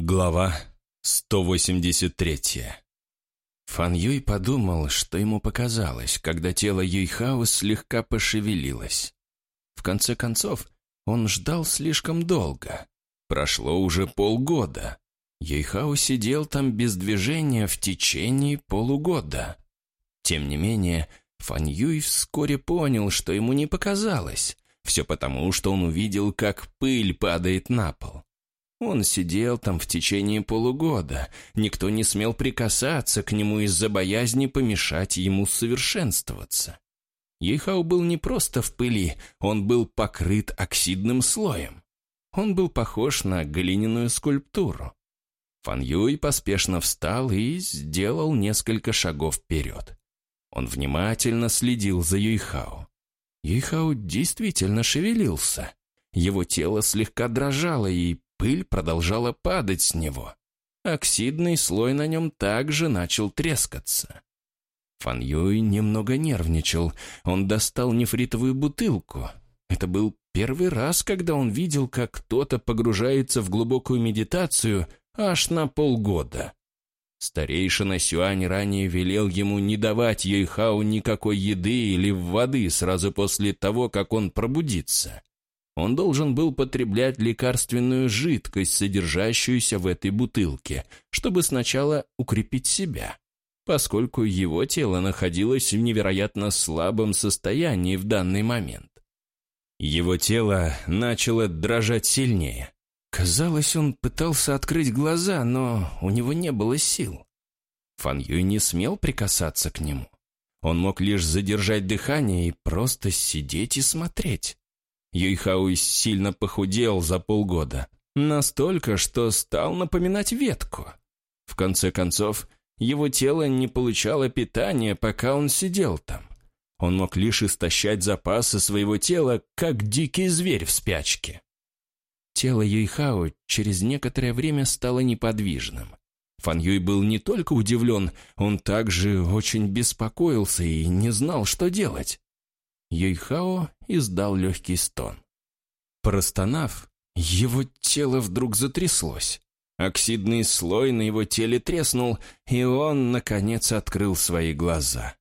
Глава 183 Фан Юй подумал, что ему показалось, когда тело Юйхао слегка пошевелилось. В конце концов, он ждал слишком долго. Прошло уже полгода. Юйхао сидел там без движения в течение полугода. Тем не менее, Фан Юй вскоре понял, что ему не показалось. Все потому, что он увидел, как пыль падает на пол. Он сидел там в течение полугода. Никто не смел прикасаться к нему из-за боязни помешать ему совершенствоваться. Ейхау был не просто в пыли, он был покрыт оксидным слоем. Он был похож на глиняную скульптуру. Фан Юй поспешно встал и сделал несколько шагов вперед. Он внимательно следил за Юйхао. Юйхао действительно шевелился. Его тело слегка дрожало, и Пыль продолжала падать с него. Оксидный слой на нем также начал трескаться. Фан Юй немного нервничал. Он достал нефритовую бутылку. Это был первый раз, когда он видел, как кто-то погружается в глубокую медитацию аж на полгода. Старейшина Сюань ранее велел ему не давать Юйхау никакой еды или воды сразу после того, как он пробудится он должен был потреблять лекарственную жидкость, содержащуюся в этой бутылке, чтобы сначала укрепить себя, поскольку его тело находилось в невероятно слабом состоянии в данный момент. Его тело начало дрожать сильнее. Казалось, он пытался открыть глаза, но у него не было сил. Фан Юй не смел прикасаться к нему. Он мог лишь задержать дыхание и просто сидеть и смотреть. Юйхауй сильно похудел за полгода. Настолько, что стал напоминать ветку. В конце концов, его тело не получало питания, пока он сидел там. Он мог лишь истощать запасы своего тела, как дикий зверь в спячке. Тело Юйхао через некоторое время стало неподвижным. Фан Юй был не только удивлен, он также очень беспокоился и не знал, что делать. Юйхао издал легкий стон. Простонав, его тело вдруг затряслось. Оксидный слой на его теле треснул, и он, наконец, открыл свои глаза.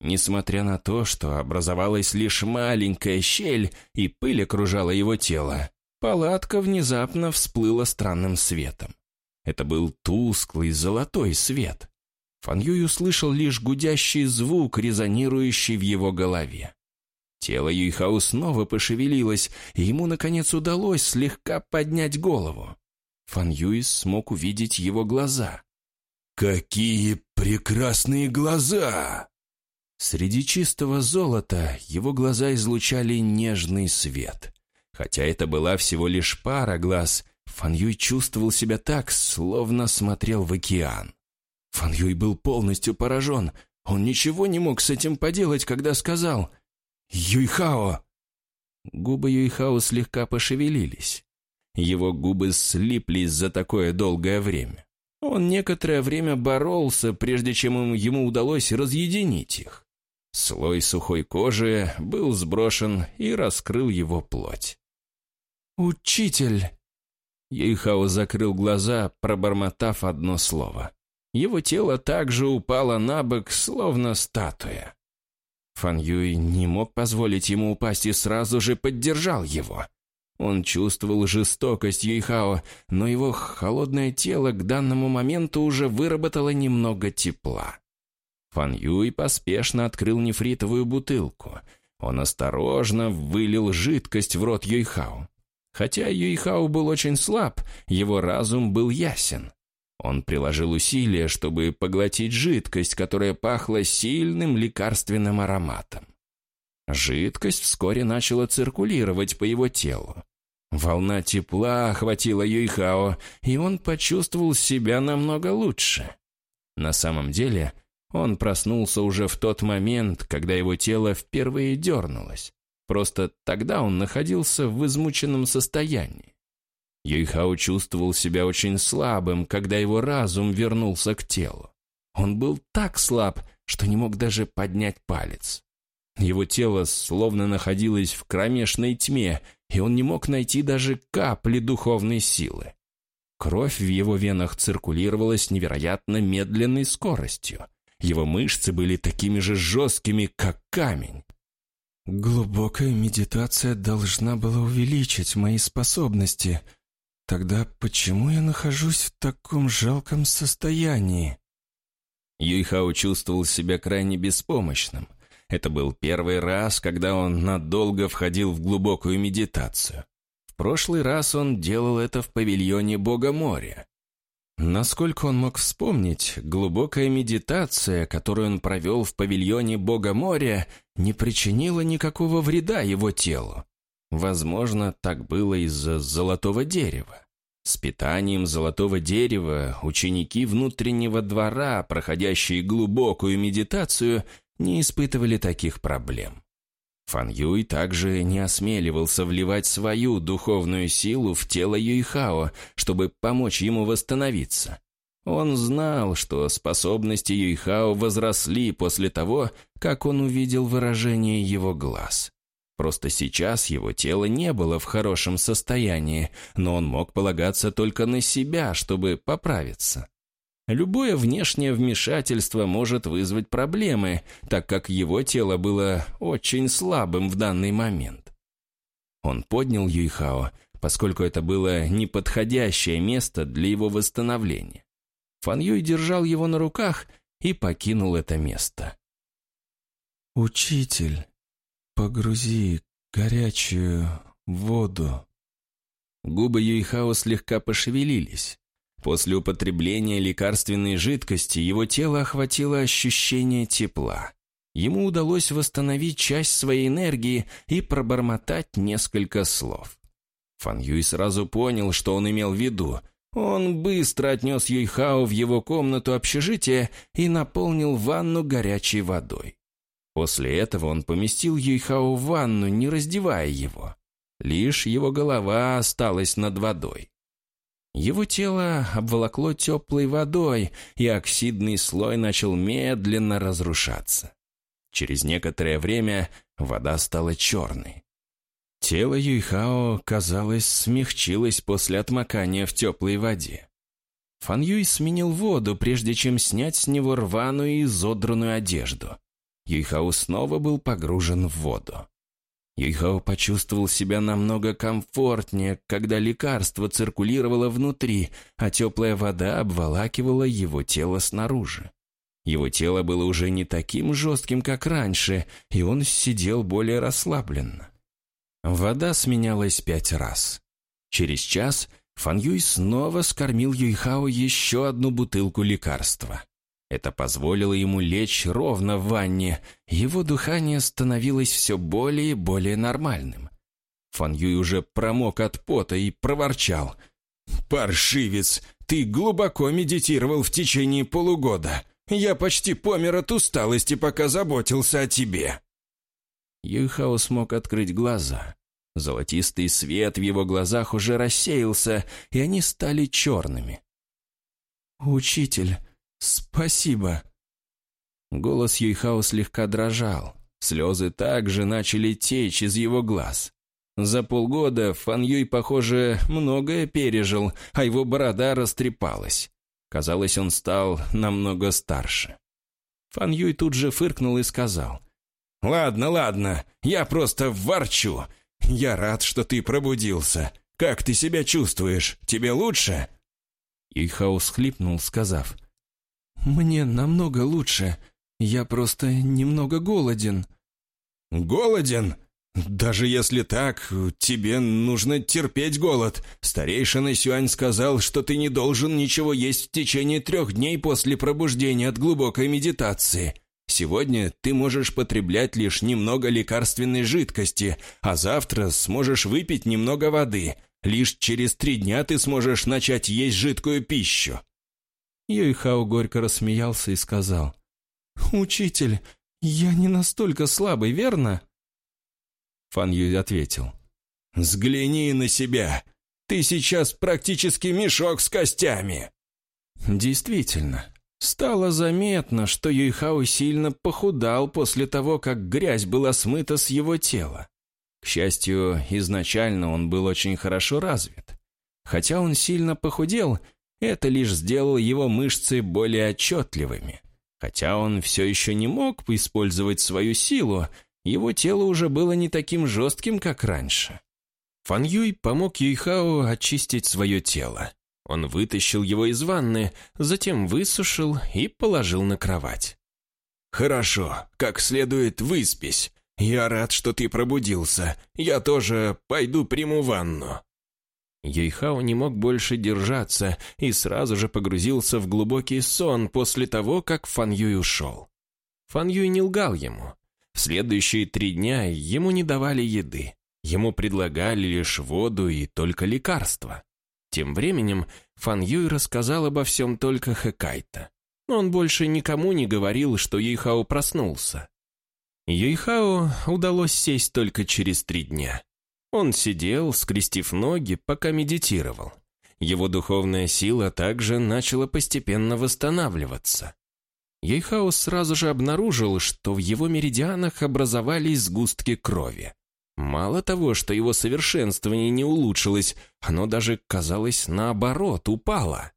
Несмотря на то, что образовалась лишь маленькая щель и пыль окружала его тело, палатка внезапно всплыла странным светом. Это был тусклый золотой свет. Фан Юй услышал лишь гудящий звук, резонирующий в его голове. Тело Юйхау снова пошевелилось, и ему, наконец, удалось слегка поднять голову. Фан Юис смог увидеть его глаза. «Какие прекрасные глаза!» Среди чистого золота его глаза излучали нежный свет. Хотя это была всего лишь пара глаз, Фан Юй чувствовал себя так, словно смотрел в океан. Фан Юй был полностью поражен. Он ничего не мог с этим поделать, когда сказал «Юйхао!» Губы Юйхао слегка пошевелились. Его губы слиплись за такое долгое время. Он некоторое время боролся, прежде чем ему удалось разъединить их. Слой сухой кожи был сброшен и раскрыл его плоть. «Учитель!» Юйхао закрыл глаза, пробормотав одно слово. Его тело также упало на бок, словно статуя. Фан Юй не мог позволить ему упасть и сразу же поддержал его. Он чувствовал жестокость Юйхао, но его холодное тело к данному моменту уже выработало немного тепла. Фан Юй поспешно открыл нефритовую бутылку. Он осторожно вылил жидкость в рот Юйхао. Хотя Юйхао был очень слаб, его разум был ясен. Он приложил усилия, чтобы поглотить жидкость, которая пахла сильным лекарственным ароматом. Жидкость вскоре начала циркулировать по его телу. Волна тепла охватила Юйхао, и он почувствовал себя намного лучше. На самом деле, он проснулся уже в тот момент, когда его тело впервые дернулось. Просто тогда он находился в измученном состоянии. Юйхао чувствовал себя очень слабым, когда его разум вернулся к телу. Он был так слаб, что не мог даже поднять палец. Его тело словно находилось в кромешной тьме, и он не мог найти даже капли духовной силы. Кровь в его венах циркулировала с невероятно медленной скоростью. Его мышцы были такими же жесткими, как камень. Глубокая медитация должна была увеличить мои способности. Тогда почему я нахожусь в таком жалком состоянии? Юйхао чувствовал себя крайне беспомощным. Это был первый раз, когда он надолго входил в глубокую медитацию. В прошлый раз он делал это в павильоне Бога моря. Насколько он мог вспомнить, глубокая медитация, которую он провел в павильоне Бога моря, не причинила никакого вреда его телу. Возможно, так было из-за золотого дерева. С питанием золотого дерева ученики внутреннего двора, проходящие глубокую медитацию, не испытывали таких проблем. Фан Юй также не осмеливался вливать свою духовную силу в тело Юйхао, чтобы помочь ему восстановиться. Он знал, что способности Юйхао возросли после того, как он увидел выражение его глаз. Просто сейчас его тело не было в хорошем состоянии, но он мог полагаться только на себя, чтобы поправиться. Любое внешнее вмешательство может вызвать проблемы, так как его тело было очень слабым в данный момент. Он поднял Юйхао, поскольку это было неподходящее место для его восстановления. Фан Юй держал его на руках и покинул это место. «Учитель, погрузи горячую воду». Губы Юйхао слегка пошевелились. После употребления лекарственной жидкости его тело охватило ощущение тепла. Ему удалось восстановить часть своей энергии и пробормотать несколько слов. Фан Юй сразу понял, что он имел в виду. Он быстро отнес Юйхао в его комнату общежития и наполнил ванну горячей водой. После этого он поместил Юйхао в ванну, не раздевая его. Лишь его голова осталась над водой. Его тело обволокло теплой водой, и оксидный слой начал медленно разрушаться. Через некоторое время вода стала черной. Тело Юйхао, казалось, смягчилось после отмокания в теплой воде. Фан Юй сменил воду, прежде чем снять с него рваную и изодранную одежду. Юйхао снова был погружен в воду. Юйхао почувствовал себя намного комфортнее, когда лекарство циркулировало внутри, а теплая вода обволакивала его тело снаружи. Его тело было уже не таким жестким, как раньше, и он сидел более расслабленно. Вода сменялась пять раз. Через час Фан Юй снова скормил Юйхао еще одну бутылку лекарства. Это позволило ему лечь ровно в ванне. Его дыхание становилось все более и более нормальным. Фан Юй уже промок от пота и проворчал. «Паршивец, ты глубоко медитировал в течение полугода. Я почти помер от усталости, пока заботился о тебе». Юйхао смог открыть глаза. Золотистый свет в его глазах уже рассеялся, и они стали черными. «Учитель, «Спасибо». Голос Юйхао слегка дрожал. Слезы также начали течь из его глаз. За полгода Фан Юй, похоже, многое пережил, а его борода растрепалась. Казалось, он стал намного старше. Фан Юй тут же фыркнул и сказал. «Ладно, ладно, я просто ворчу. Я рад, что ты пробудился. Как ты себя чувствуешь? Тебе лучше?» Юйхао схлипнул, сказав. «Мне намного лучше. Я просто немного голоден». «Голоден? Даже если так, тебе нужно терпеть голод. Старейшина Сюань сказал, что ты не должен ничего есть в течение трех дней после пробуждения от глубокой медитации. Сегодня ты можешь потреблять лишь немного лекарственной жидкости, а завтра сможешь выпить немного воды. Лишь через три дня ты сможешь начать есть жидкую пищу». Юйхао горько рассмеялся и сказал, «Учитель, я не настолько слабый, верно?» Фан Юй ответил, «Взгляни на себя. Ты сейчас практически мешок с костями». Действительно, стало заметно, что Юйхао сильно похудал после того, как грязь была смыта с его тела. К счастью, изначально он был очень хорошо развит. Хотя он сильно похудел, это лишь сделало его мышцы более отчетливыми. Хотя он все еще не мог использовать свою силу, его тело уже было не таким жестким, как раньше. Фан Юй помог Юйхао очистить свое тело. Он вытащил его из ванны, затем высушил и положил на кровать. «Хорошо, как следует выспись. Я рад, что ты пробудился. Я тоже пойду приму ванну». Юйхао не мог больше держаться и сразу же погрузился в глубокий сон после того, как Фан Юй ушел. Фан Юй не лгал ему. В следующие три дня ему не давали еды. Ему предлагали лишь воду и только лекарства. Тем временем Фан Юй рассказал обо всем только Хэкайта. Он больше никому не говорил, что Юйхао проснулся. Юйхао удалось сесть только через три дня. Он сидел, скрестив ноги, пока медитировал. Его духовная сила также начала постепенно восстанавливаться. Ейхаус сразу же обнаружил, что в его меридианах образовались сгустки крови. Мало того, что его совершенствование не улучшилось, оно даже, казалось, наоборот, упало.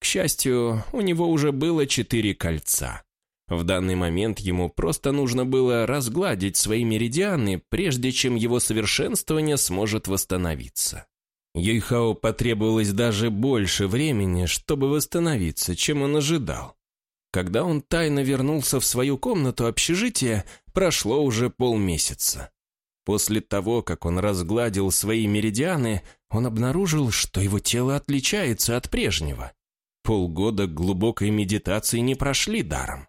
К счастью, у него уже было четыре кольца. В данный момент ему просто нужно было разгладить свои меридианы, прежде чем его совершенствование сможет восстановиться. Юйхао потребовалось даже больше времени, чтобы восстановиться, чем он ожидал. Когда он тайно вернулся в свою комнату общежития, прошло уже полмесяца. После того, как он разгладил свои меридианы, он обнаружил, что его тело отличается от прежнего. Полгода глубокой медитации не прошли даром.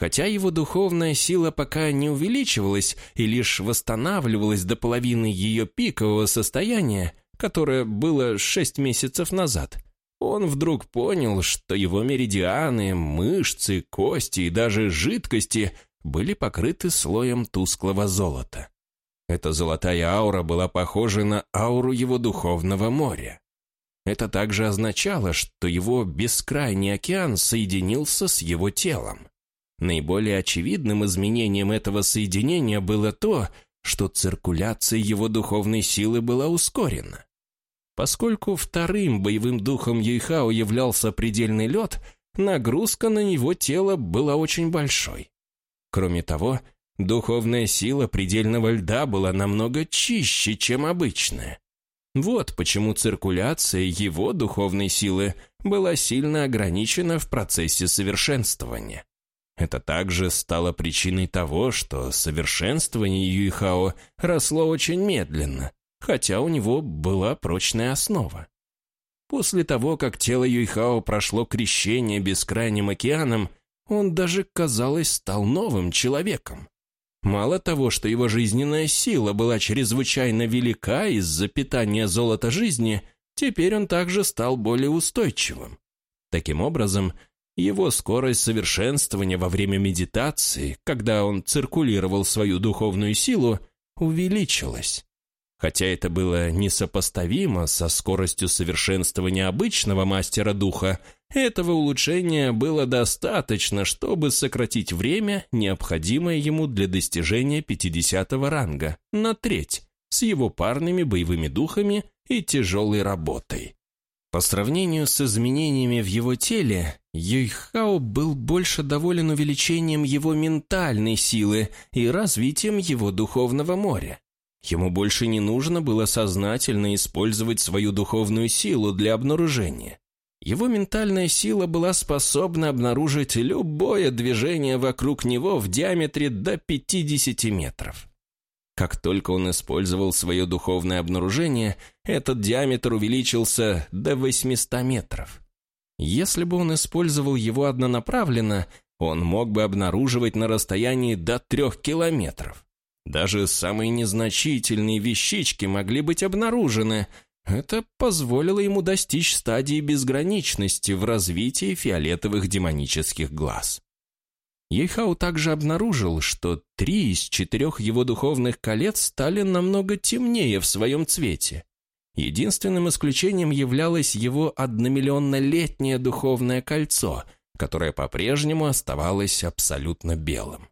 Хотя его духовная сила пока не увеличивалась и лишь восстанавливалась до половины ее пикового состояния, которое было шесть месяцев назад, он вдруг понял, что его меридианы, мышцы, кости и даже жидкости были покрыты слоем тусклого золота. Эта золотая аура была похожа на ауру его духовного моря. Это также означало, что его бескрайний океан соединился с его телом. Наиболее очевидным изменением этого соединения было то, что циркуляция его духовной силы была ускорена. Поскольку вторым боевым духом Юйхао являлся предельный лед, нагрузка на его тело была очень большой. Кроме того, духовная сила предельного льда была намного чище, чем обычная. Вот почему циркуляция его духовной силы была сильно ограничена в процессе совершенствования. Это также стало причиной того, что совершенствование Юйхао росло очень медленно, хотя у него была прочная основа. После того, как тело Юйхао прошло крещение бескрайним океаном, он даже, казалось, стал новым человеком. Мало того, что его жизненная сила была чрезвычайно велика из-за питания золота жизни, теперь он также стал более устойчивым. Таким образом, его скорость совершенствования во время медитации, когда он циркулировал свою духовную силу, увеличилась. Хотя это было несопоставимо со скоростью совершенствования обычного мастера духа, этого улучшения было достаточно, чтобы сократить время, необходимое ему для достижения 50 ранга, на треть, с его парными боевыми духами и тяжелой работой. По сравнению с изменениями в его теле, Юйхао был больше доволен увеличением его ментальной силы и развитием его духовного моря. Ему больше не нужно было сознательно использовать свою духовную силу для обнаружения. Его ментальная сила была способна обнаружить любое движение вокруг него в диаметре до 50 метров. Как только он использовал свое духовное обнаружение, этот диаметр увеличился до 800 метров. Если бы он использовал его однонаправленно, он мог бы обнаруживать на расстоянии до трех километров. Даже самые незначительные вещички могли быть обнаружены. Это позволило ему достичь стадии безграничности в развитии фиолетовых демонических глаз. Ейхау также обнаружил, что три из четырех его духовных колец стали намного темнее в своем цвете. Единственным исключением являлось его одномиллионнолетнее духовное кольцо, которое по-прежнему оставалось абсолютно белым.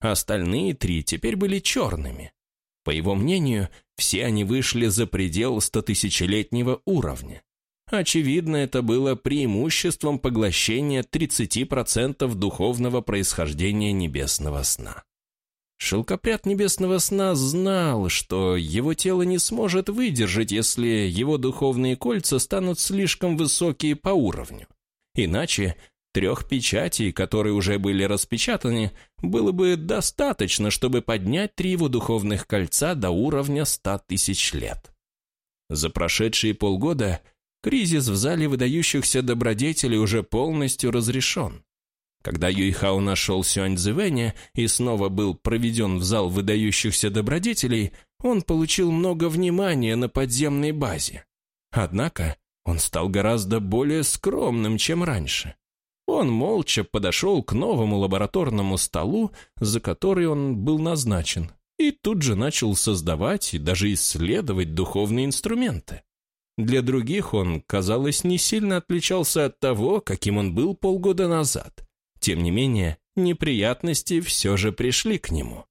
Остальные три теперь были черными. По его мнению, все они вышли за предел стотысячелетнего уровня. Очевидно, это было преимуществом поглощения 30% духовного происхождения небесного сна. Шелкопряд небесного сна знал, что его тело не сможет выдержать, если его духовные кольца станут слишком высокие по уровню. Иначе трех печатей, которые уже были распечатаны, было бы достаточно, чтобы поднять три его духовных кольца до уровня ста тысяч лет. За прошедшие полгода кризис в зале выдающихся добродетелей уже полностью разрешен. Когда Юйхао нашел Сюань Цзэвэня и снова был проведен в зал выдающихся добродетелей, он получил много внимания на подземной базе. Однако он стал гораздо более скромным, чем раньше. Он молча подошел к новому лабораторному столу, за который он был назначен, и тут же начал создавать и даже исследовать духовные инструменты. Для других он, казалось, не сильно отличался от того, каким он был полгода назад. Тем не менее, неприятности все же пришли к нему.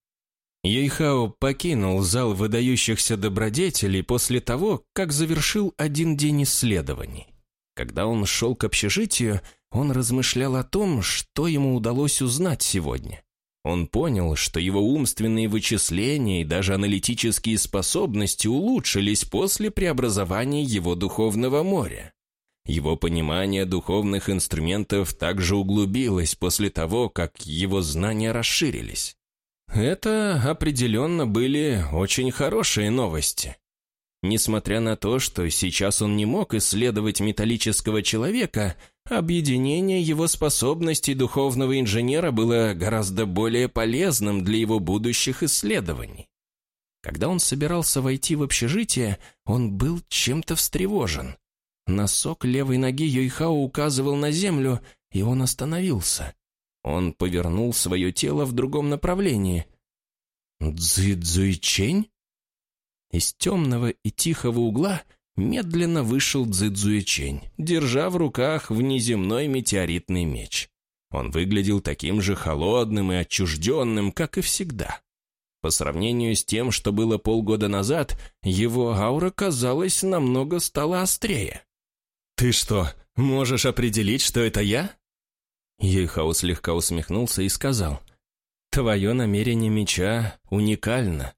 Ейхао покинул зал выдающихся добродетелей после того, как завершил один день исследований. Когда он шел к общежитию, он размышлял о том, что ему удалось узнать сегодня. Он понял, что его умственные вычисления и даже аналитические способности улучшились после преобразования его духовного моря. Его понимание духовных инструментов также углубилось после того, как его знания расширились. Это определенно были очень хорошие новости. Несмотря на то, что сейчас он не мог исследовать металлического человека, объединение его способностей духовного инженера было гораздо более полезным для его будущих исследований. Когда он собирался войти в общежитие, он был чем-то встревожен. Носок левой ноги Йойхао указывал на землю, и он остановился. Он повернул свое тело в другом направлении. «Цзэцзуйчень?» Из темного и тихого угла медленно вышел Цзэцзуйчень, держа в руках внеземной метеоритный меч. Он выглядел таким же холодным и отчужденным, как и всегда. По сравнению с тем, что было полгода назад, его аура, казалось, намного стала острее. «Ты что, можешь определить, что это я?» Ейхау слегка усмехнулся и сказал, «Твое намерение меча уникально».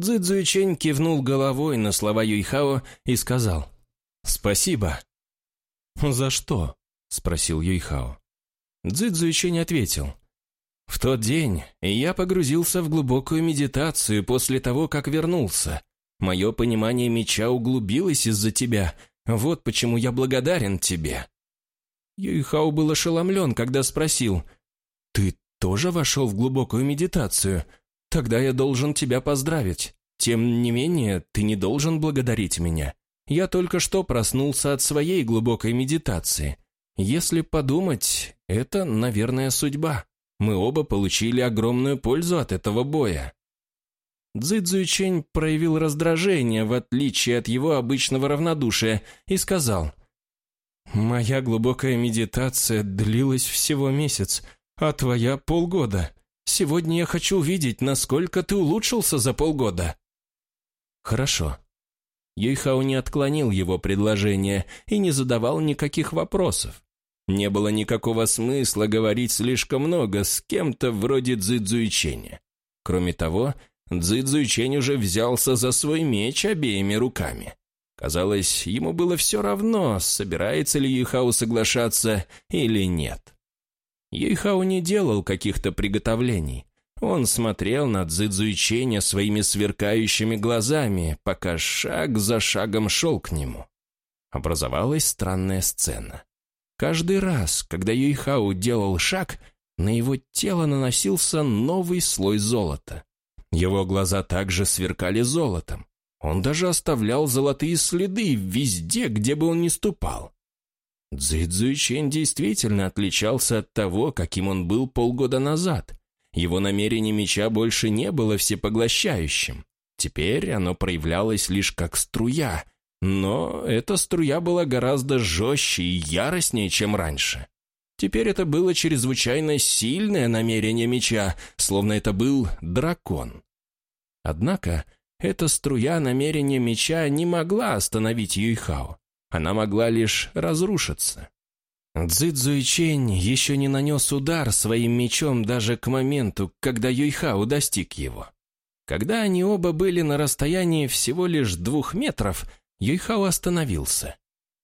Цзэцзуйчень кивнул головой на слова Юйхао и сказал, «Спасибо». «За что?» – спросил Юйхао. Цзэцзуйчень ответил, «В тот день я погрузился в глубокую медитацию после того, как вернулся. Мое понимание меча углубилось из-за тебя, вот почему я благодарен тебе». Юйхао был ошеломлен, когда спросил, «Ты тоже вошел в глубокую медитацию? Тогда я должен тебя поздравить. Тем не менее, ты не должен благодарить меня. Я только что проснулся от своей глубокой медитации. Если подумать, это, наверное, судьба. Мы оба получили огромную пользу от этого боя. Цзи Цзуйчень проявил раздражение, в отличие от его обычного равнодушия, и сказал, «Моя глубокая медитация длилась всего месяц, а твоя — полгода. Сегодня я хочу увидеть, насколько ты улучшился за полгода». «Хорошо». Юйхао не отклонил его предложение и не задавал никаких вопросов. Не было никакого смысла говорить слишком много с кем-то вроде Цзэцзуйченя. Кроме того, Цзэцзуйчень уже взялся за свой меч обеими руками. Казалось, ему было все равно, собирается ли Юйхао соглашаться или нет. Юйхао не делал каких-то приготовлений. Он смотрел на Цзэцзуйченя своими сверкающими глазами, пока шаг за шагом шел к нему. Образовалась странная сцена. Каждый раз, когда Юйхао делал шаг, на его тело наносился новый слой золота. Его глаза также сверкали золотом. Он даже оставлял золотые следы везде, где бы он ни ступал. Цзэцзуйчен действительно отличался от того, каким он был полгода назад. Его намерение меча больше не было всепоглощающим. Теперь оно проявлялось лишь как струя, но эта струя была гораздо жестче и яростнее, чем раньше. Теперь это было чрезвычайно сильное намерение меча, словно это был дракон. Однако эта струя намерения меча не могла остановить Юйхао. Она могла лишь разрушиться. Цзи Цзуйчень еще не нанес удар своим мечом даже к моменту, когда Юйхао достиг его. Когда они оба были на расстоянии всего лишь двух метров, Юйхао остановился.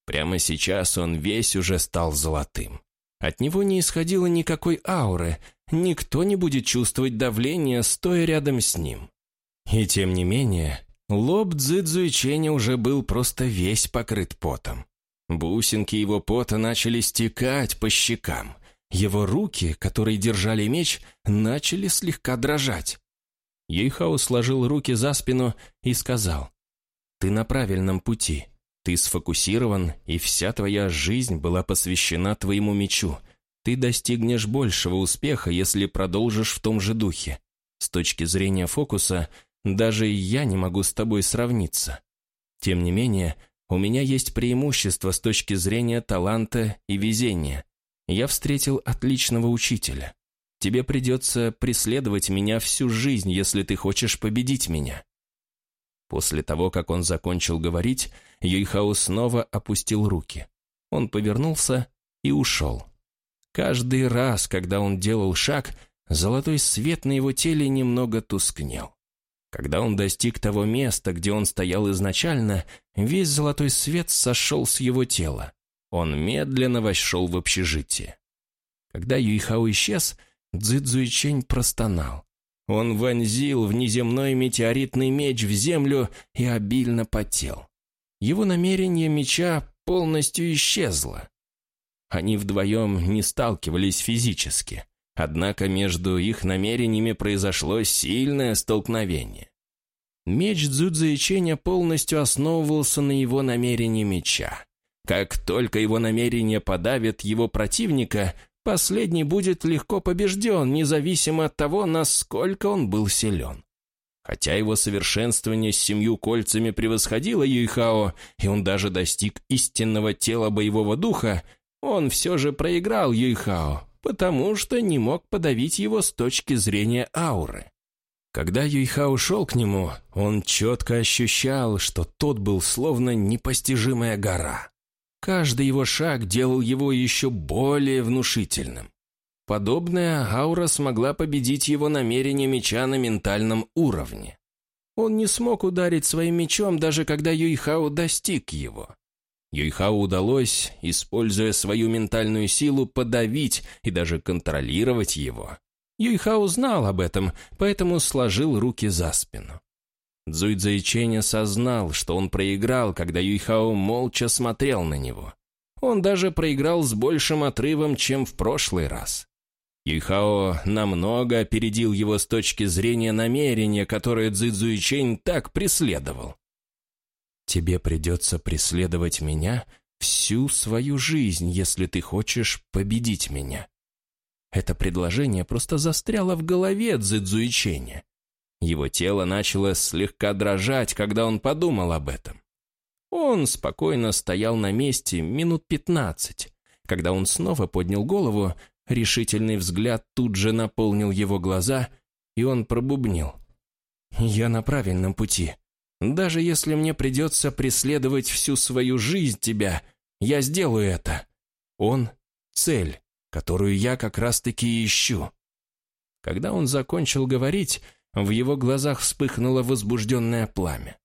Прямо сейчас он весь уже стал золотым. От него не исходило никакой ауры, никто не будет чувствовать давление, стоя рядом с ним. И тем не менее, лоб Цзэцзу Ченя уже был просто весь покрыт потом. Бусинки его пота начали стекать по щекам. Его руки, которые держали меч, начали слегка дрожать. Ейхао сложил руки за спину и сказал, «Ты на правильном пути. Ты сфокусирован, и вся твоя жизнь была посвящена твоему мечу. Ты достигнешь большего успеха, если продолжишь в том же духе. С точки зрения фокуса, даже я не могу с тобой сравниться. Тем не менее, у меня есть преимущество с точки зрения таланта и везения. Я встретил отличного учителя. Тебе придется преследовать меня всю жизнь, если ты хочешь победить меня». После того, как он закончил говорить, Юйхао снова опустил руки. Он повернулся и ушел. Каждый раз, когда он делал шаг, золотой свет на его теле немного тускнел. Когда он достиг того места, где он стоял изначально, весь золотой свет сошел с его тела. Он медленно вошел в общежитие. Когда Юйхао исчез, Цзэцзуйчень простонал. Он вонзил внеземной метеоритный меч в землю и обильно потел. Его намерение меча полностью исчезло. Они вдвоем не сталкивались физически, однако между их намерениями произошло сильное столкновение. Меч Цзудзаиченя полностью основывался на его намерении меча. Как только его намерение подавит его противника, Последний будет легко побежден, независимо от того, насколько он был силен. Хотя его совершенствование с семью кольцами превосходило Юйхао, и он даже достиг истинного тела боевого духа, он все же проиграл Юйхао, потому что не мог подавить его с точки зрения ауры. Когда Юйхао шел к нему, он четко ощущал, что тот был словно непостижимая гора. Каждый его шаг делал его еще более внушительным. Подобная аура смогла победить его намерение меча на ментальном уровне. Он не смог ударить своим мечом, даже когда Юйхао достиг его. Юйхао удалось, используя свою ментальную силу, подавить и даже контролировать его. Юйхао знал об этом, поэтому сложил руки за спину. Цзуйцзэйчэнь осознал, что он проиграл, когда Юйхао молча смотрел на него. Он даже проиграл с большим отрывом, чем в прошлый раз. Юйхао намного опередил его с точки зрения намерения, которое Цзуйчэнь так преследовал. «Тебе придется преследовать меня всю свою жизнь, если ты хочешь победить меня». Это предложение просто застряло в голове Цзуйчэня. Его тело начало слегка дрожать, когда он подумал об этом. Он спокойно стоял на месте минут пятнадцать. Когда он снова поднял голову, решительный взгляд тут же наполнил его глаза, и он пробубнил. «Я на правильном пути. Даже если мне придется преследовать всю свою жизнь тебя, я сделаю это. Он — цель, которую я как раз-таки ищу». Когда он закончил говорить, в его глазах вспыхнуло возбужденное пламя.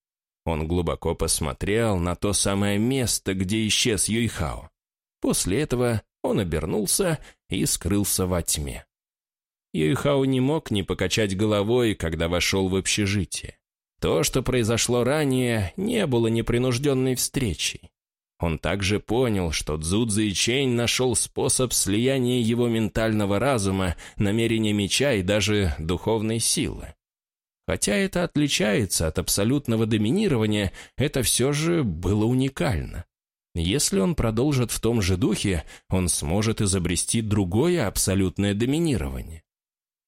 Он глубоко посмотрел на то самое место, где исчез Юйхао. После этого он обернулся и скрылся во тьме. Юйхао не мог не покачать головой, когда вошел в общежитие. То, что произошло ранее, не было непринужденной встречей. Он также понял, что Цзудзи Чень нашел способ слияния его ментального разума, намерения меча и даже духовной силы. Хотя это отличается от абсолютного доминирования, это все же было уникально. Если он продолжит в том же духе, он сможет изобрести другое абсолютное доминирование.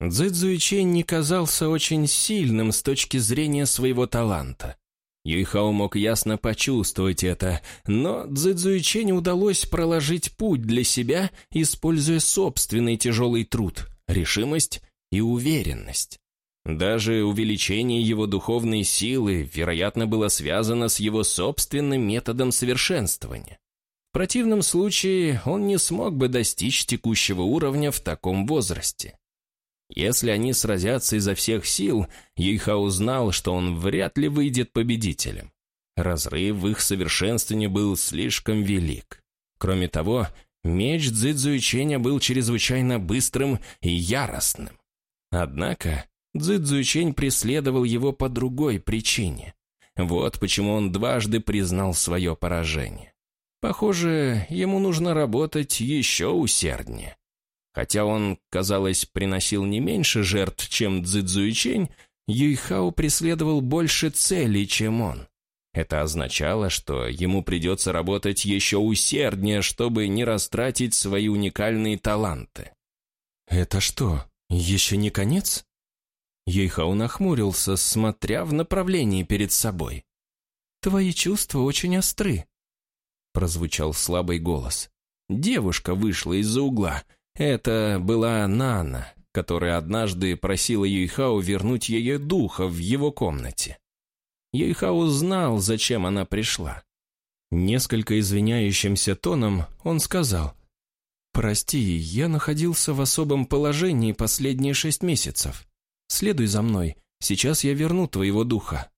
Цзэцзуичень не казался очень сильным с точки зрения своего таланта. Юйхао мог ясно почувствовать это, но Цзэцзуичень удалось проложить путь для себя, используя собственный тяжелый труд, решимость и уверенность. Даже увеличение его духовной силы, вероятно, было связано с его собственным методом совершенствования. В противном случае он не смог бы достичь текущего уровня в таком возрасте. Если они сразятся изо всех сил, Юйхао знал, что он вряд ли выйдет победителем. Разрыв в их совершенствовании был слишком велик. Кроме того, меч Цзэцзуиченя был чрезвычайно быстрым и яростным. Однако Цзэцзуичень преследовал его по другой причине. Вот почему он дважды признал свое поражение. Похоже, ему нужно работать еще усерднее. Хотя он, казалось, приносил не меньше жертв, чем Цзэцзуичень, Юйхао преследовал больше целей, чем он. Это означало, что ему придется работать еще усерднее, чтобы не растратить свои уникальные таланты. «Это что, еще не конец?» Ейхау нахмурился, смотря в направлении перед собой. «Твои чувства очень остры», — прозвучал слабый голос. Девушка вышла из-за угла. Это была Нана, которая однажды просила Юйхау вернуть ее духа в его комнате. Юйхау знал, зачем она пришла. Несколько извиняющимся тоном он сказал, «Прости, я находился в особом положении последние шесть месяцев. Следуй за мной, сейчас я верну твоего духа».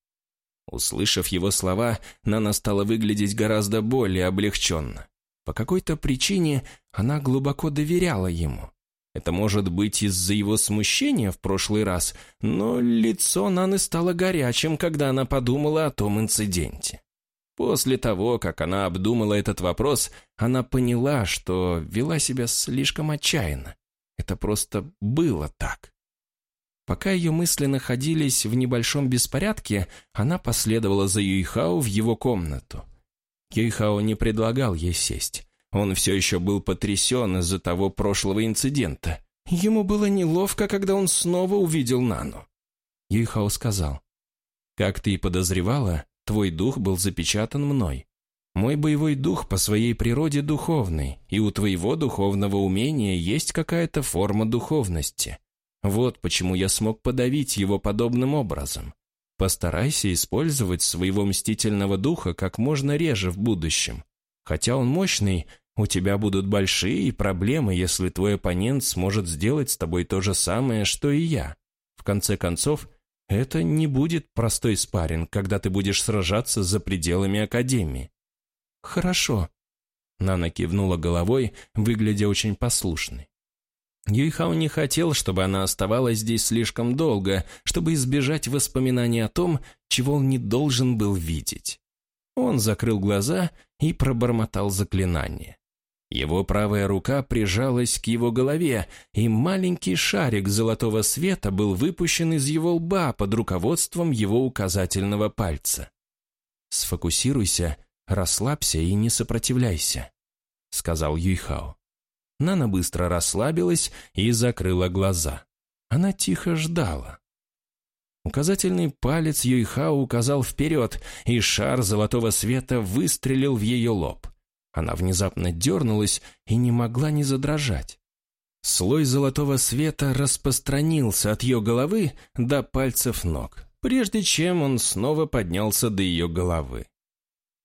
Услышав его слова, Нана стала выглядеть гораздо более облегченно. По какой-то причине она глубоко доверяла ему. Это может быть из-за его смущения в прошлый раз, но лицо Наны стало горячим, когда она подумала о том инциденте. После того, как она обдумала этот вопрос, она поняла, что вела себя слишком отчаянно. Это просто было так. Пока ее мысли находились в небольшом беспорядке, она последовала за Юйхао в его комнату. Юйхао не предлагал ей сесть. Он все еще был потрясен из-за того прошлого инцидента. Ему было неловко, когда он снова увидел Нану. Юйхао сказал, «Как ты и подозревала, твой дух был запечатан мной. Мой боевой дух по своей природе духовный, и у твоего духовного умения есть какая-то форма духовности. Вот почему я смог подавить его подобным образом. Постарайся использовать своего мстительного духа как можно реже в будущем. Хотя он мощный, у тебя будут большие проблемы, если твой оппонент сможет сделать с тобой то же самое, что и я. В конце концов, это не будет простой спарринг, когда ты будешь сражаться за пределами Академии. Хорошо. Нана кивнула головой, выглядя очень послушной. Юйхао не хотел, чтобы она оставалась здесь слишком долго, чтобы избежать воспоминаний о том, чего он не должен был видеть. Он закрыл глаза и пробормотал заклинание. Его правая рука прижалась к его голове, и маленький шарик золотого света был выпущен из его лба под руководством его указательного пальца. «Сфокусируйся, расслабься и не сопротивляйся», — сказал Юйхао. Нана быстро расслабилась и закрыла глаза. Она тихо ждала. Указательный палец Юйхао указал вперед, и шар золотого света выстрелил в ее лоб. Она внезапно дернулась и не могла не задрожать. Слой золотого света распространился от ее головы до пальцев ног, прежде чем он снова поднялся до ее головы.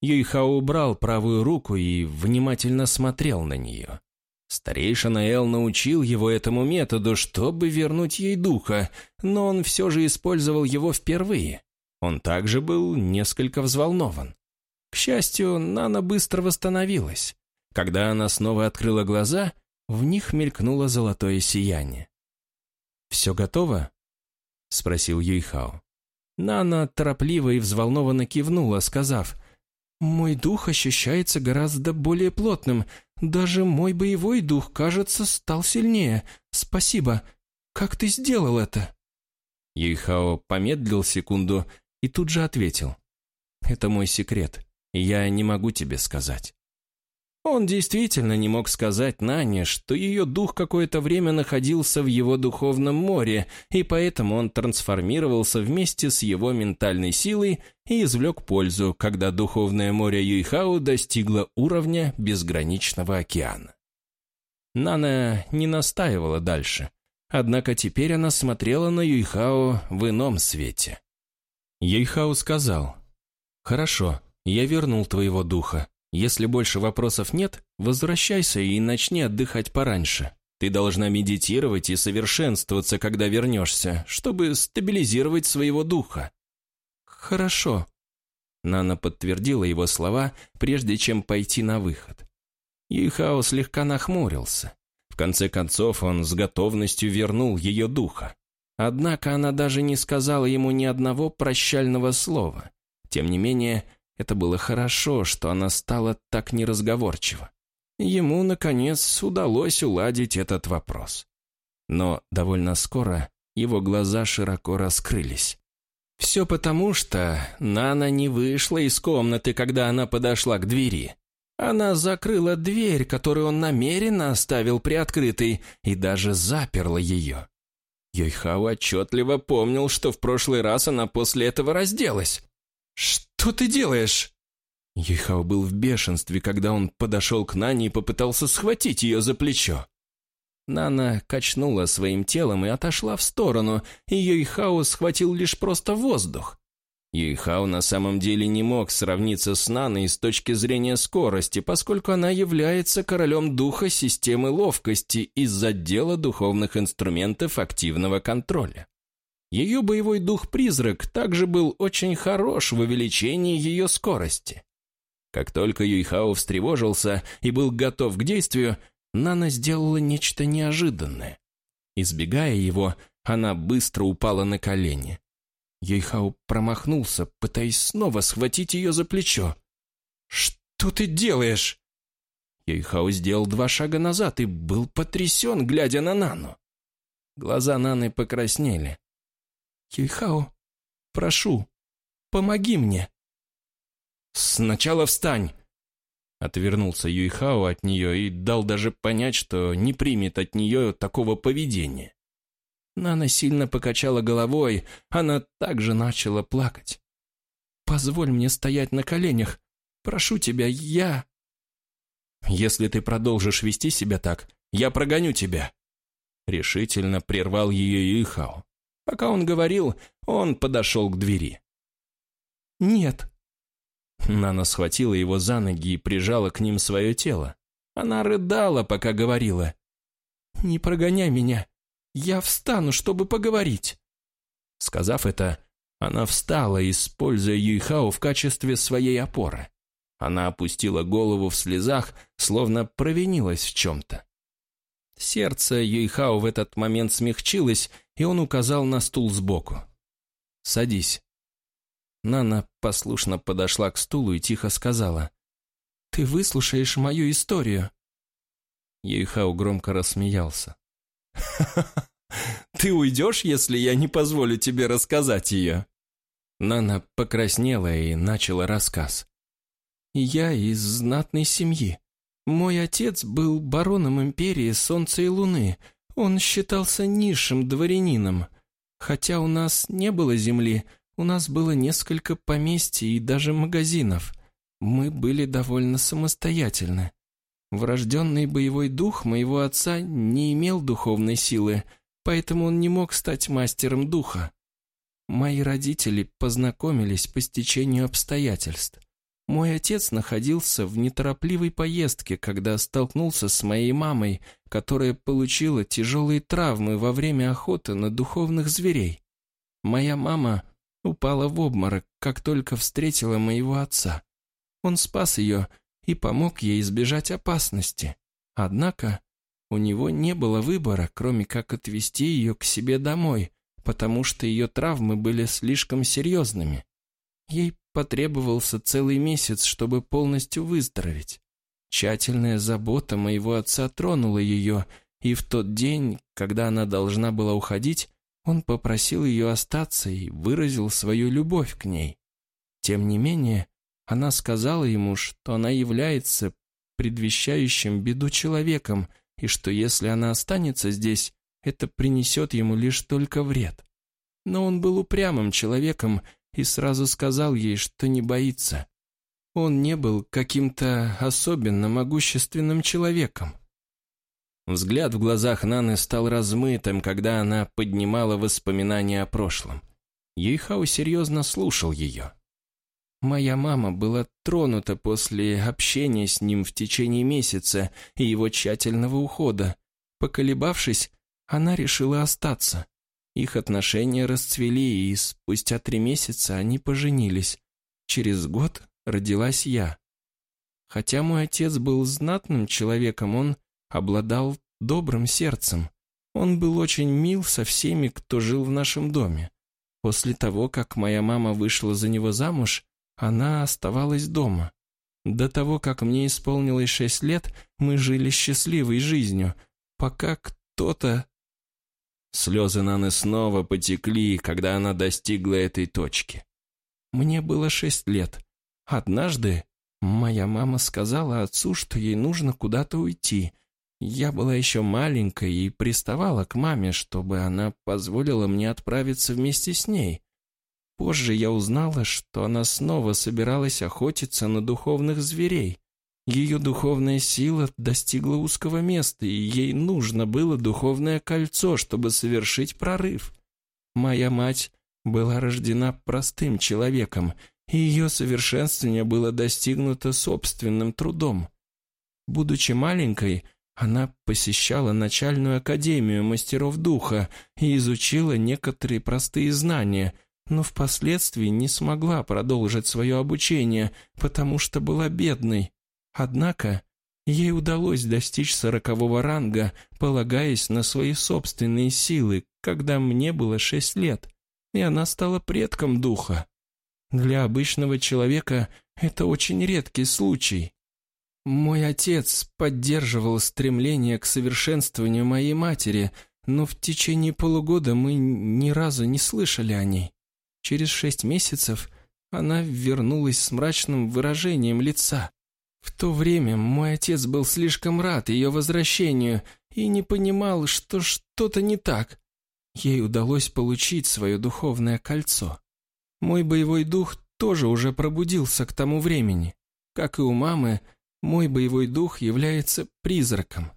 Юйхао убрал правую руку и внимательно смотрел на нее. Старейшина Эл научил его этому методу, чтобы вернуть ей духа, но он все же использовал его впервые. Он также был несколько взволнован. К счастью, Нана быстро восстановилась. Когда она снова открыла глаза, в них мелькнуло золотое сияние. «Все готово?» — спросил Юйхао. Нана торопливо и взволнованно кивнула, сказав, «Мой дух ощущается гораздо более плотным. Даже мой боевой дух, кажется, стал сильнее. Спасибо. Как ты сделал это?» Юйхао помедлил секунду и тут же ответил, «Это мой секрет. Я не могу тебе сказать». Он действительно не мог сказать Нане, что ее дух какое-то время находился в его духовном море, и поэтому он трансформировался вместе с его ментальной силой и извлек пользу, когда духовное море Юйхао достигло уровня безграничного океана. Нана не настаивала дальше. Однако теперь она смотрела на Юйхао в ином свете. Юйхао сказал, «Хорошо, я вернул твоего духа. Если больше вопросов нет, возвращайся и начни отдыхать пораньше. Ты должна медитировать и совершенствоваться, когда вернешься, чтобы стабилизировать своего духа». «Хорошо», Нана подтвердила его слова, прежде чем пойти на выход. Юйхао слегка нахмурился. В конце концов, он с готовностью вернул ее духа. Однако она даже не сказала ему ни одного прощального слова. Тем не менее, это было хорошо, что она стала так неразговорчива. Ему, наконец, удалось уладить этот вопрос. Но довольно скоро его глаза широко раскрылись. Все потому, что Нана не вышла из комнаты, когда она подошла к двери. Она закрыла дверь, которую он намеренно оставил приоткрытой, и даже заперла ее. Йойхао отчетливо помнил, что в прошлый раз она после этого разделась. «Что ты делаешь?» Йойхао был в бешенстве, когда он подошел к Нане и попытался схватить ее за плечо. Нана качнула своим телом и отошла в сторону, и Йойхао схватил лишь просто воздух. Юйхао на самом деле не мог сравниться с Наной с точки зрения скорости, поскольку она является королем духа системы ловкости из отдела духовных инструментов активного контроля. Ее боевой дух-призрак также был очень хорош в увеличении ее скорости. Как только Юйхао встревожился и был готов к действию, Нана сделала нечто неожиданное. Избегая его, она быстро упала на колени. Ейхау промахнулся, пытаясь снова схватить ее за плечо. «Что ты делаешь?» Ейхау сделал два шага назад и был потрясен, глядя на Нану. Глаза Наны покраснели. «Ейхау, прошу, помоги мне!» «Сначала встань!» Отвернулся Юйхао от нее и дал даже понять, что не примет от нее такого поведения. Нана сильно покачала головой, она также начала плакать. «Позволь мне стоять на коленях. Прошу тебя, я...» «Если ты продолжишь вести себя так, я прогоню тебя», решительно прервал ее Юйхао. Пока он говорил, он подошел к двери. «Нет». Нана схватила его за ноги и прижала к ним свое тело. Она рыдала, пока говорила. «Не прогоняй меня. Я встану, чтобы поговорить». Сказав это, она встала, используя Юйхао в качестве своей опоры. Она опустила голову в слезах, словно провинилась в чем-то. Сердце Юйхао в этот момент смягчилось, и он указал на стул сбоку. «Садись». Нана послушно подошла к стулу и тихо сказала. «Ты выслушаешь мою историю». Юйхао громко рассмеялся. Ты уйдешь, если я не позволю тебе рассказать ее?» Нана покраснела и начала рассказ. «Я из знатной семьи. Мой отец был бароном империи Солнца и Луны. Он считался низшим дворянином. Хотя у нас не было земли, у нас было несколько поместий и даже магазинов. Мы были довольно самостоятельны. Врожденный боевой дух моего отца не имел духовной силы, поэтому он не мог стать мастером духа. Мои родители познакомились по стечению обстоятельств. Мой отец находился в неторопливой поездке, когда столкнулся с моей мамой, которая получила тяжелые травмы во время охоты на духовных зверей. Моя мама упала в обморок, как только встретила моего отца. Он спас ее и помог ей избежать опасности. Однако у него не было выбора, кроме как отвезти ее к себе домой, потому что ее травмы были слишком серьезными. Ей потребовался целый месяц, чтобы полностью выздороветь. Тщательная забота моего отца тронула ее, и в тот день, когда она должна была уходить, он попросил ее остаться и выразил свою любовь к ней. Тем не менее, она сказала ему, что она является предвещающим беду человеком, и что если она останется здесь, это принесет ему лишь только вред. Но он был упрямым человеком и сразу сказал ей, что не боится. Он не был каким-то особенно могущественным человеком. Взгляд в глазах Наны стал размытым, когда она поднимала воспоминания о прошлом. Юйхао серьезно слушал ее. Моя мама была тронута после общения с ним в течение месяца и его тщательного ухода. Поколебавшись, она решила остаться. Их отношения расцвели, и спустя три месяца они поженились. Через год родилась я. Хотя мой отец был знатным человеком, он обладал добрым сердцем. Он был очень мил со всеми, кто жил в нашем доме. После того, как моя мама вышла за него замуж, она оставалась дома. До того, как мне исполнилось шесть лет, мы жили счастливой жизнью, пока кто-то... Слезы Наны снова потекли, когда она достигла этой точки. Мне было шесть лет. Однажды моя мама сказала отцу, что ей нужно куда-то уйти — я была еще маленькой и приставала к маме, чтобы она позволила мне отправиться вместе с ней. Позже я узнала, что она снова собиралась охотиться на духовных зверей. Ее духовная сила достигла узкого места, и ей нужно было духовное кольцо, чтобы совершить прорыв. Моя мать была рождена простым человеком, и ее совершенствование было достигнуто собственным трудом. Будучи маленькой, она посещала начальную академию мастеров духа и изучила некоторые простые знания, но впоследствии не смогла продолжить свое обучение, потому что была бедной. Однако ей удалось достичь сорокового ранга, полагаясь на свои собственные силы, когда мне было шесть лет, и она стала предком духа. Для обычного человека это очень редкий случай. Мой отец поддерживал стремление к совершенствованию моей матери, но в течение полугода мы ни разу не слышали о ней. Через шесть месяцев она вернулась с мрачным выражением лица. В то время мой отец был слишком рад ее возвращению и не понимал, что что-то не так. Ей удалось получить свое духовное кольцо. Мой боевой дух тоже уже пробудился к тому времени. Как и у мамы, мой боевой дух является призраком.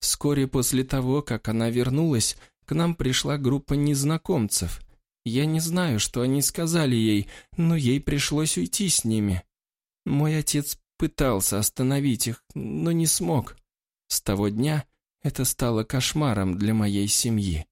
Вскоре после того, как она вернулась, к нам пришла группа незнакомцев. Я не знаю, что они сказали ей, но ей пришлось уйти с ними. Мой отец пытался остановить их, но не смог. С того дня это стало кошмаром для моей семьи.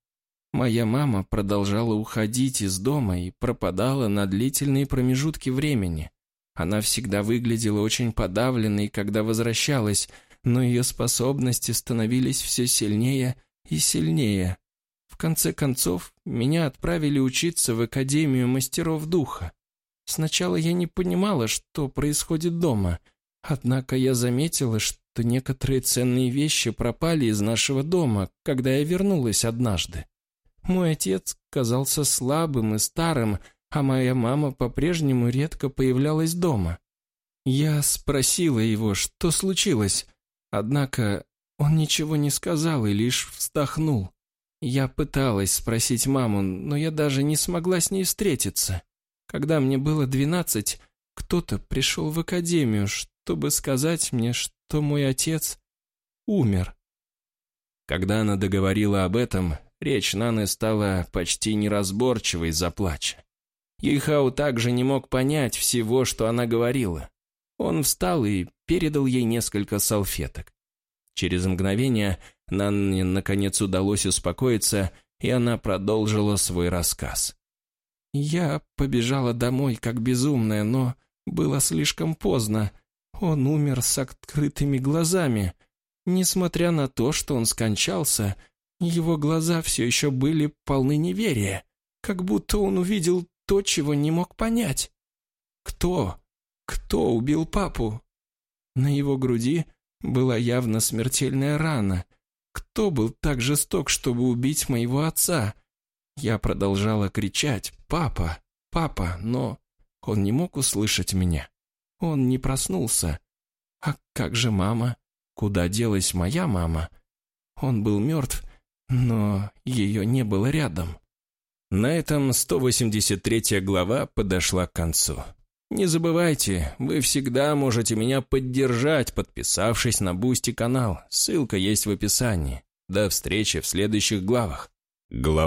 Моя мама продолжала уходить из дома и пропадала на длительные промежутки времени. Она всегда выглядела очень подавленной, когда возвращалась, но ее способности становились все сильнее и сильнее. В конце концов, меня отправили учиться в Академию мастеров духа. Сначала я не понимала, что происходит дома, однако я заметила, что некоторые ценные вещи пропали из нашего дома, когда я вернулась однажды. Мой отец казался слабым и старым, а моя мама по-прежнему редко появлялась дома. Я спросила его, что случилось, однако он ничего не сказал и лишь вздохнул. Я пыталась спросить маму, но я даже не смогла с ней встретиться. Когда мне было двенадцать, кто-то пришел в академию, чтобы сказать мне, что мой отец умер. Когда она договорила об этом, речь Наны стала почти неразборчивой из-за плача. Юйхао также не мог понять всего, что она говорила. Он встал и передал ей несколько салфеток. Через мгновение Нанне наконец удалось успокоиться, и она продолжила свой рассказ. «Я побежала домой как безумная, но было слишком поздно. Он умер с открытыми глазами. Несмотря на то, что он скончался, его глаза все еще были полны неверия, как будто он увидел то, чего не мог понять. Кто? Кто убил папу? На его груди была явно смертельная рана. Кто был так жесток, чтобы убить моего отца? Я продолжала кричать «Папа! Папа!», но он не мог услышать меня. Он не проснулся. А как же мама? Куда делась моя мама? Он был мертв, но ее не было рядом. На этом 183 глава подошла к концу. Не забывайте, вы всегда можете меня поддержать, подписавшись на Boosty канал. Ссылка есть в описании. До встречи в следующих главах. Глава